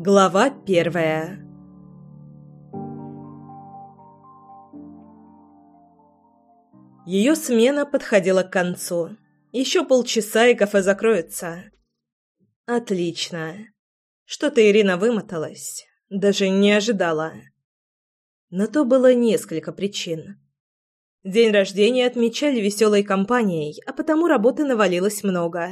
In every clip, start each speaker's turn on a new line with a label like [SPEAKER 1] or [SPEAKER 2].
[SPEAKER 1] Глава первая Ее смена подходила к концу. Еще полчаса, и кафе закроется. Отлично. Что-то Ирина вымоталась. Даже не ожидала. На то было несколько причин. День рождения отмечали веселой компанией, а потому работы навалилось много.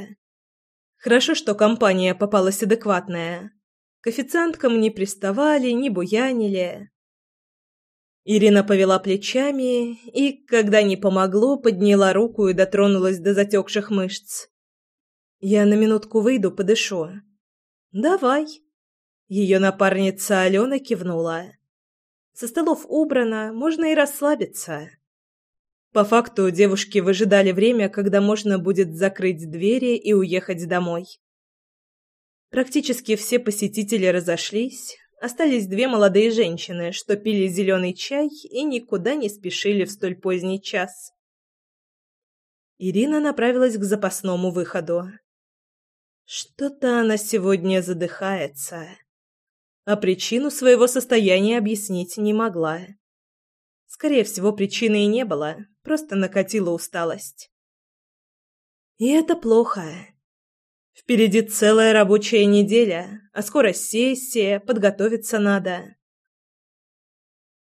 [SPEAKER 1] Хорошо, что компания попалась адекватная. К официанткам не приставали, не буянили. Ирина повела плечами и, когда не помогло, подняла руку и дотронулась до затекших мышц. «Я на минутку выйду, подышу». «Давай». Ее напарница Алена кивнула. «Со столов убрано, можно и расслабиться». По факту девушки выжидали время, когда можно будет закрыть двери и уехать домой. Практически все посетители разошлись, остались две молодые женщины, что пили зеленый чай и никуда не спешили в столь поздний час. Ирина направилась к запасному выходу. Что-то она сегодня задыхается, а причину своего состояния объяснить не могла. Скорее всего, причины и не было, просто накатила усталость. И это плохо. Впереди целая рабочая неделя, а скоро сессия, подготовиться надо.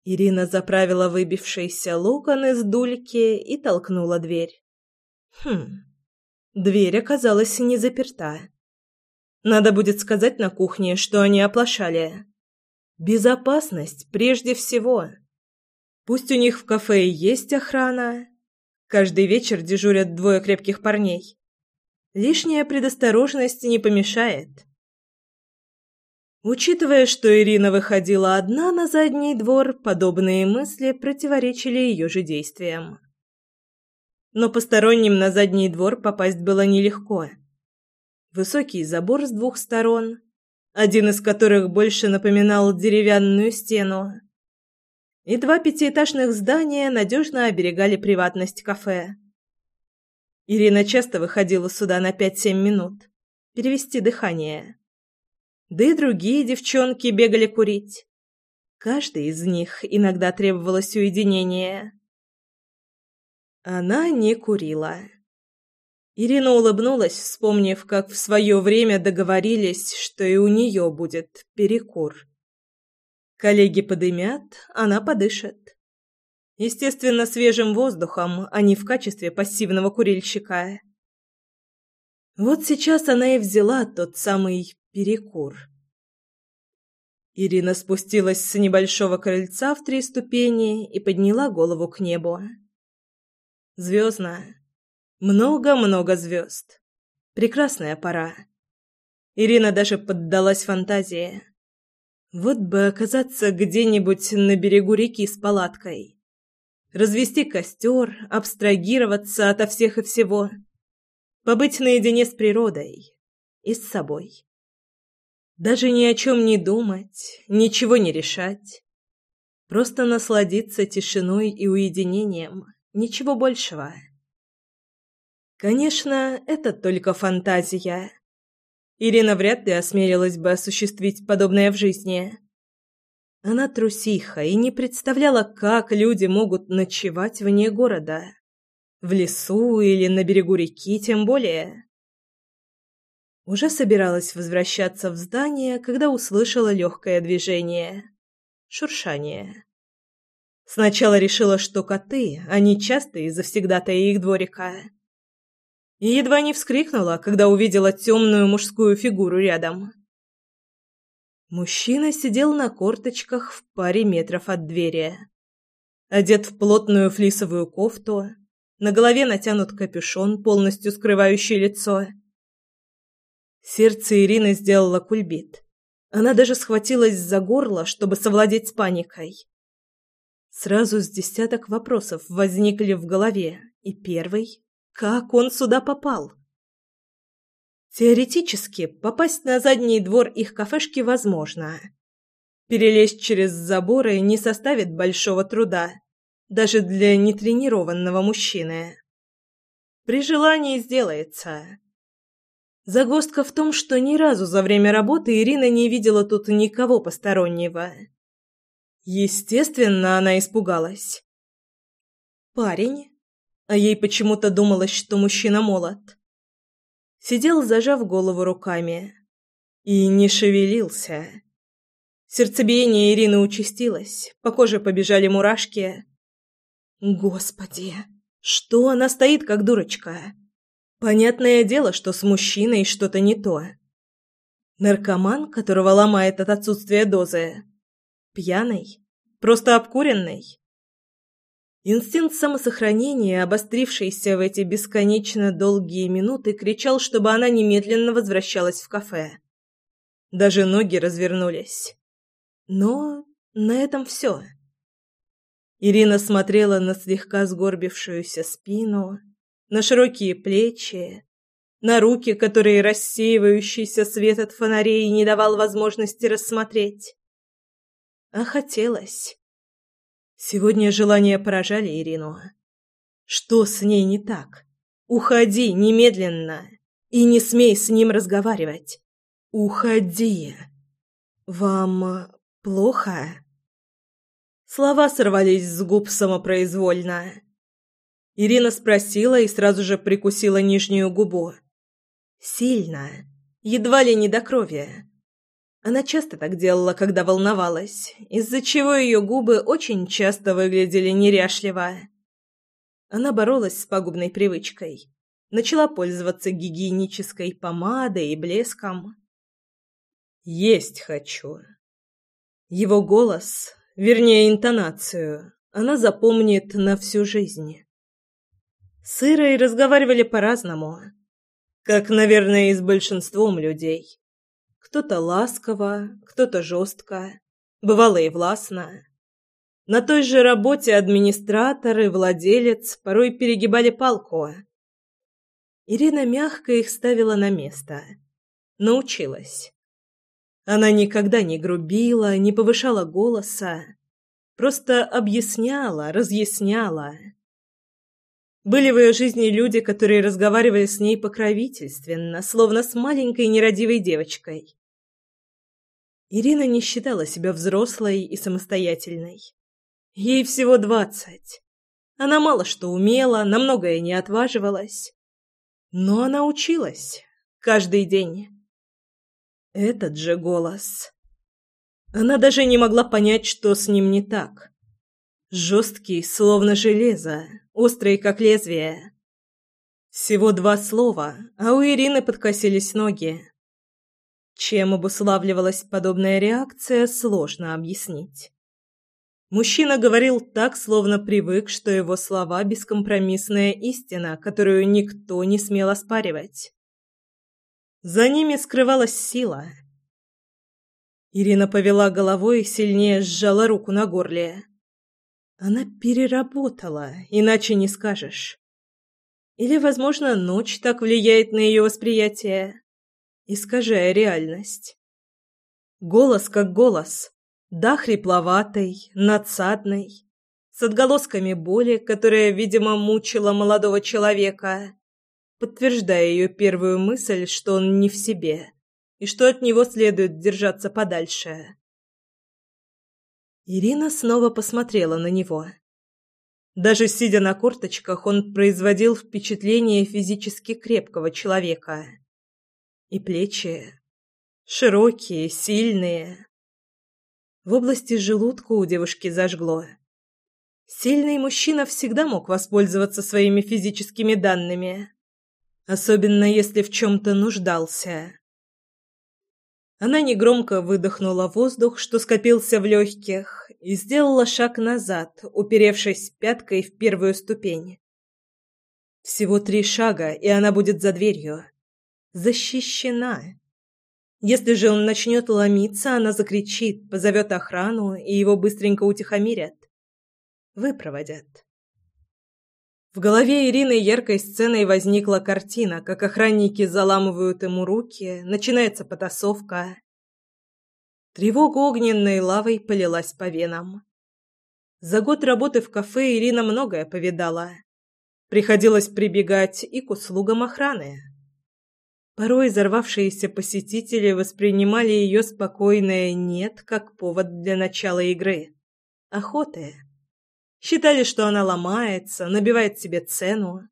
[SPEAKER 1] Ирина заправила выбившийся локон из дульки и толкнула дверь. Хм. Дверь оказалась не заперта. Надо будет сказать на кухне, что они оплошали. Безопасность прежде всего. Пусть у них в кафе и есть охрана. Каждый вечер дежурят двое крепких парней. Лишняя предосторожность не помешает. Учитывая, что Ирина выходила одна на задний двор, подобные мысли противоречили ее же действиям. Но посторонним на задний двор попасть было нелегко. Высокий забор с двух сторон, один из которых больше напоминал деревянную стену, и два пятиэтажных здания надежно оберегали приватность кафе. Ирина часто выходила сюда на пять-семь минут, перевести дыхание. Да и другие девчонки бегали курить. Каждой из них иногда требовалось уединение. Она не курила. Ирина улыбнулась, вспомнив, как в свое время договорились, что и у нее будет перекур. Коллеги подымят, она подышит. Естественно, свежим воздухом, а не в качестве пассивного курильщика. Вот сейчас она и взяла тот самый перекур. Ирина спустилась с небольшого крыльца в три ступени и подняла голову к небу. Звездно. Много-много звезд. Прекрасная пора. Ирина даже поддалась фантазии. Вот бы оказаться где-нибудь на берегу реки с палаткой. Развести костер, абстрагироваться ото всех и всего. Побыть наедине с природой и с собой. Даже ни о чем не думать, ничего не решать. Просто насладиться тишиной и уединением, ничего большего. Конечно, это только фантазия. Ирина вряд ли осмелилась бы осуществить подобное в жизни. Она трусиха и не представляла, как люди могут ночевать вне города. В лесу или на берегу реки тем более. Уже собиралась возвращаться в здание, когда услышала легкое движение. Шуршание. Сначала решила, что коты, они частые завсегдатаи их дворика и едва не вскрикнула, когда увидела темную мужскую фигуру рядом. Мужчина сидел на корточках в паре метров от двери. Одет в плотную флисовую кофту, на голове натянут капюшон, полностью скрывающий лицо. Сердце Ирины сделало кульбит. Она даже схватилась за горло, чтобы совладеть с паникой. Сразу с десяток вопросов возникли в голове, и первый как он сюда попал? Теоретически, попасть на задний двор их кафешки возможно. Перелезть через заборы не составит большого труда, даже для нетренированного мужчины. При желании сделается. Загвоздка в том, что ни разу за время работы Ирина не видела тут никого постороннего. Естественно, она испугалась. Парень, а ей почему-то думалось, что мужчина молод, сидел, зажав голову руками, и не шевелился. Сердцебиение Ирины участилось, по коже побежали мурашки. Господи, что она стоит как дурочка? Понятное дело, что с мужчиной что-то не то. Наркоман, которого ломает от отсутствия дозы. Пьяный? Просто обкуренный? Инстинкт самосохранения, обострившийся в эти бесконечно долгие минуты, кричал, чтобы она немедленно возвращалась в кафе. Даже ноги развернулись. Но на этом все. Ирина смотрела на слегка сгорбившуюся спину, на широкие плечи, на руки, которые рассеивающийся свет от фонарей не давал возможности рассмотреть. А хотелось. Сегодня желания поражали Ирину. Что с ней не так? Уходи немедленно и не смей с ним разговаривать. Уходи. Вам плохо? Слова сорвались с губ самопроизвольно. Ирина спросила и сразу же прикусила нижнюю губу. Сильно, едва ли не до крови. Она часто так делала, когда волновалась, из-за чего ее губы очень часто выглядели неряшливо. Она боролась с пагубной привычкой. Начала пользоваться гигиенической помадой и блеском. «Есть хочу». Его голос, вернее, интонацию, она запомнит на всю жизнь. С Ирой разговаривали по-разному. Как, наверное, и с большинством людей. Кто-то ласково, кто-то жестко. Бывало и властно. На той же работе администратор и владелец порой перегибали палку. Ирина мягко их ставила на место. Научилась. Она никогда не грубила, не повышала голоса. Просто объясняла, разъясняла. Были в ее жизни люди, которые разговаривали с ней покровительственно, словно с маленькой нерадивой девочкой. Ирина не считала себя взрослой и самостоятельной. Ей всего двадцать. Она мало что умела, на многое не отваживалась. Но она училась. Каждый день. Этот же голос. Она даже не могла понять, что с ним не так. Жесткий, словно железо, острый, как лезвие. Всего два слова, а у Ирины подкосились ноги. Чем обуславливалась подобная реакция, сложно объяснить. Мужчина говорил так, словно привык, что его слова – бескомпромиссная истина, которую никто не смел оспаривать. За ними скрывалась сила. Ирина повела головой и сильнее сжала руку на горле. Она переработала, иначе не скажешь. Или, возможно, ночь так влияет на ее восприятие, искажая реальность. Голос как голос, да хрипловатый, надсадный, с отголосками боли, которая, видимо, мучила молодого человека, подтверждая ее первую мысль, что он не в себе и что от него следует держаться подальше. Ирина снова посмотрела на него. Даже сидя на корточках, он производил впечатление физически крепкого человека. И плечи широкие, сильные. В области желудка у девушки зажгло. Сильный мужчина всегда мог воспользоваться своими физическими данными, особенно если в чем-то нуждался. Она негромко выдохнула воздух, что скопился в легких, и сделала шаг назад, уперевшись пяткой в первую ступень. Всего три шага, и она будет за дверью. Защищена. Если же он начнет ломиться, она закричит, позовет охрану, и его быстренько утихомирят. Выпроводят. В голове Ирины яркой сценой возникла картина, как охранники заламывают ему руки, начинается потасовка. Тревога огненной лавой полилась по венам. За год работы в кафе Ирина многое повидала. Приходилось прибегать и к услугам охраны. Порой взорвавшиеся посетители воспринимали ее спокойное «нет» как повод для начала игры. Охоты. Считали, что она ломается, набивает себе цену.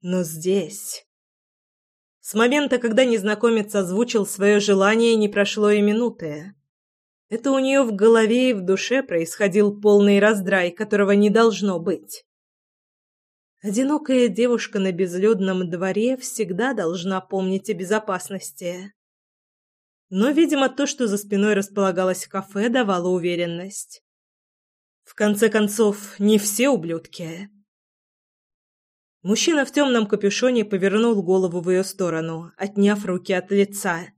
[SPEAKER 1] Но здесь... С момента, когда незнакомец озвучил свое желание, не прошло и минуты. Это у нее в голове и в душе происходил полный раздрай, которого не должно быть. Одинокая девушка на безлюдном дворе всегда должна помнить о безопасности. Но, видимо, то, что за спиной располагалось кафе, давало уверенность. В конце концов, не все ублюдки. Мужчина в темном капюшоне повернул голову в ее сторону, отняв руки от лица.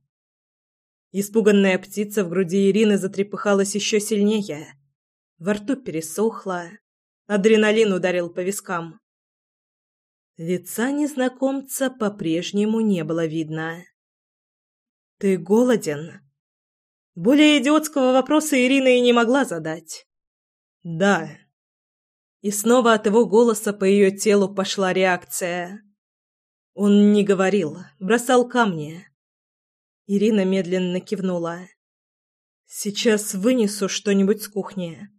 [SPEAKER 1] Испуганная птица в груди Ирины затрепыхалась еще сильнее. Во рту пересохло. Адреналин ударил по вискам. Лица незнакомца по-прежнему не было видно. «Ты голоден?» Более идиотского вопроса Ирина и не могла задать. «Да». И снова от его голоса по ее телу пошла реакция. Он не говорил, бросал камни. Ирина медленно кивнула. «Сейчас вынесу что-нибудь с кухни».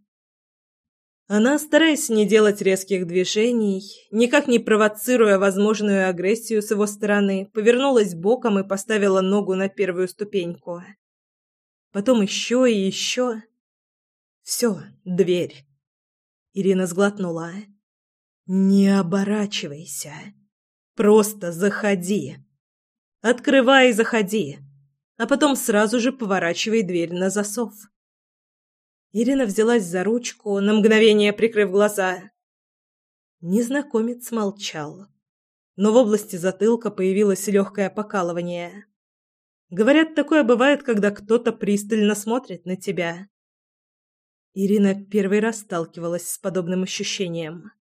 [SPEAKER 1] Она, стараясь не делать резких движений, никак не провоцируя возможную агрессию с его стороны, повернулась боком и поставила ногу на первую ступеньку. Потом еще и еще. Все, дверь. Ирина сглотнула. «Не оборачивайся. Просто заходи. Открывай и заходи. А потом сразу же поворачивай дверь на засов». Ирина взялась за ручку, на мгновение прикрыв глаза. Незнакомец молчал. Но в области затылка появилось легкое покалывание. Говорят, такое бывает, когда кто-то пристально смотрит на тебя. Ирина первый раз сталкивалась с подобным ощущением.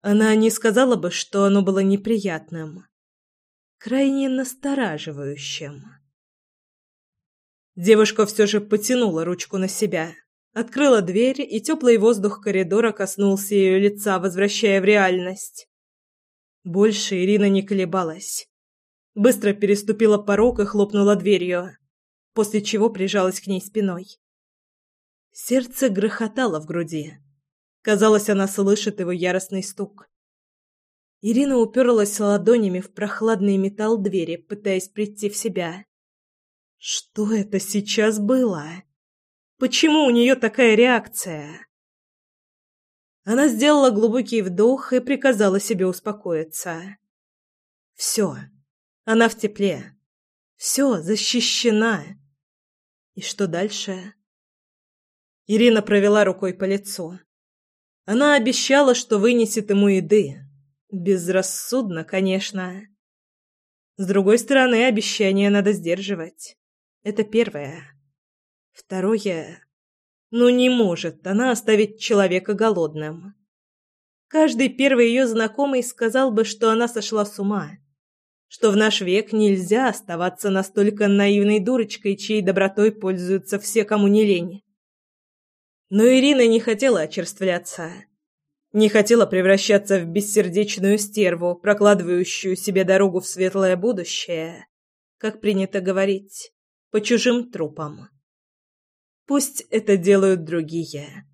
[SPEAKER 1] Она не сказала бы, что оно было неприятным, крайне настораживающим. Девушка все же потянула ручку на себя. Открыла дверь, и теплый воздух коридора коснулся ее лица, возвращая в реальность. Больше Ирина не колебалась. Быстро переступила порог и хлопнула дверью, после чего прижалась к ней спиной. Сердце грохотало в груди. Казалось, она слышит его яростный стук. Ирина уперлась ладонями в прохладный металл двери, пытаясь прийти в себя. Что это сейчас было? Почему у нее такая реакция? Она сделала глубокий вдох и приказала себе успокоиться. Все. Она в тепле. Все защищена. И что дальше? Ирина провела рукой по лицу. Она обещала, что вынесет ему еды. Безрассудно, конечно. С другой стороны, обещание надо сдерживать. Это первое. Второе. Ну не может она оставить человека голодным. Каждый первый ее знакомый сказал бы, что она сошла с ума. Что в наш век нельзя оставаться настолько наивной дурочкой, чьей добротой пользуются все, кому не лень. Но Ирина не хотела очерствляться. Не хотела превращаться в бессердечную стерву, прокладывающую себе дорогу в светлое будущее, как принято говорить, по чужим трупам. Пусть это делают другие.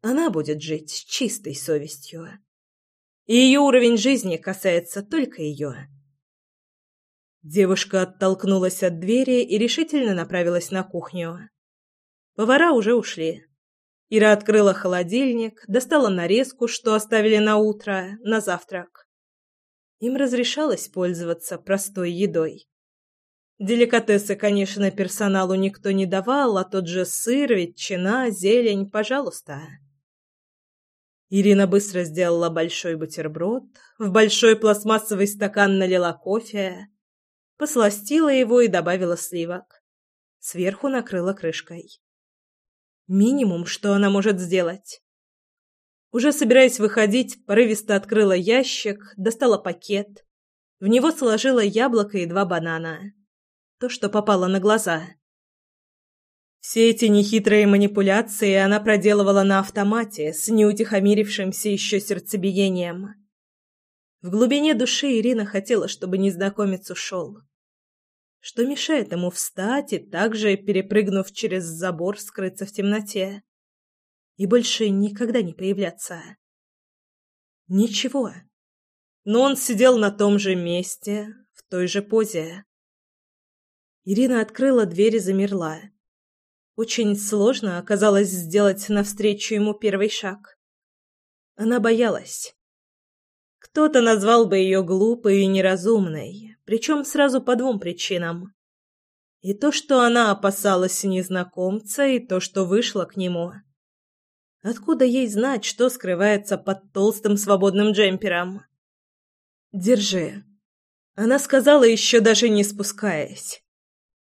[SPEAKER 1] Она будет жить с чистой совестью. И ее уровень жизни касается только ее. Девушка оттолкнулась от двери и решительно направилась на кухню. Повара уже ушли. Ира открыла холодильник, достала нарезку, что оставили на утро, на завтрак. Им разрешалось пользоваться простой едой. Деликатесы, конечно, персоналу никто не давал, а тот же сыр, ветчина, зелень, пожалуйста. Ирина быстро сделала большой бутерброд, в большой пластмассовый стакан налила кофе, посластила его и добавила сливок. Сверху накрыла крышкой. Минимум, что она может сделать. Уже собираясь выходить, порывисто открыла ящик, достала пакет. В него сложила яблоко и два банана то, что попало на глаза. Все эти нехитрые манипуляции она проделывала на автомате с неутихомирившимся еще сердцебиением. В глубине души Ирина хотела, чтобы незнакомец ушел. Что мешает ему встать и также, перепрыгнув через забор, скрыться в темноте? И больше никогда не появляться. Ничего. Но он сидел на том же месте, в той же позе. Ирина открыла дверь и замерла. Очень сложно оказалось сделать навстречу ему первый шаг. Она боялась. Кто-то назвал бы ее глупой и неразумной, причем сразу по двум причинам. И то, что она опасалась незнакомца, и то, что вышла к нему. Откуда ей знать, что скрывается под толстым свободным джемпером? «Держи». Она сказала, еще даже не спускаясь.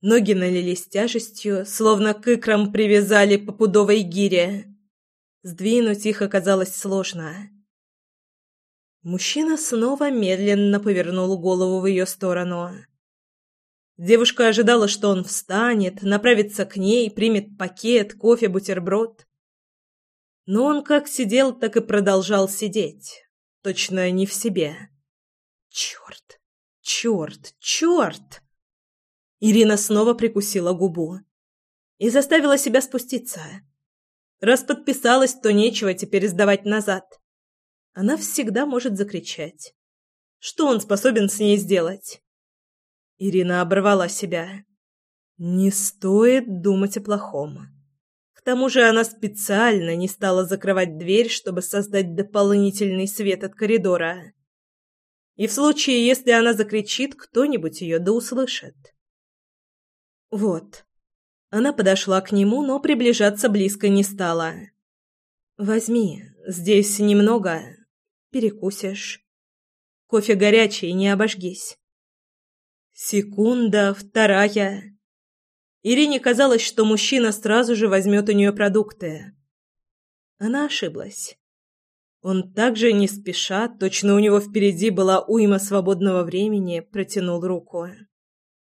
[SPEAKER 1] Ноги налились тяжестью, словно к икрам привязали по пудовой гире. Сдвинуть их оказалось сложно. Мужчина снова медленно повернул голову в ее сторону. Девушка ожидала, что он встанет, направится к ней, примет пакет, кофе, бутерброд. Но он как сидел, так и продолжал сидеть. Точно не в себе. Черт! Черт! Черт! Ирина снова прикусила губу и заставила себя спуститься. Раз подписалась, то нечего теперь сдавать назад. Она всегда может закричать. Что он способен с ней сделать? Ирина оборвала себя. Не стоит думать о плохом. К тому же она специально не стала закрывать дверь, чтобы создать дополнительный свет от коридора. И в случае, если она закричит, кто-нибудь ее да услышит. Вот. Она подошла к нему, но приближаться близко не стала. Возьми, здесь немного. Перекусишь. Кофе горячий, не обожгись. Секунда, вторая. Ирине казалось, что мужчина сразу же возьмет у нее продукты. Она ошиблась. Он также не спеша, точно у него впереди была уйма свободного времени, протянул руку.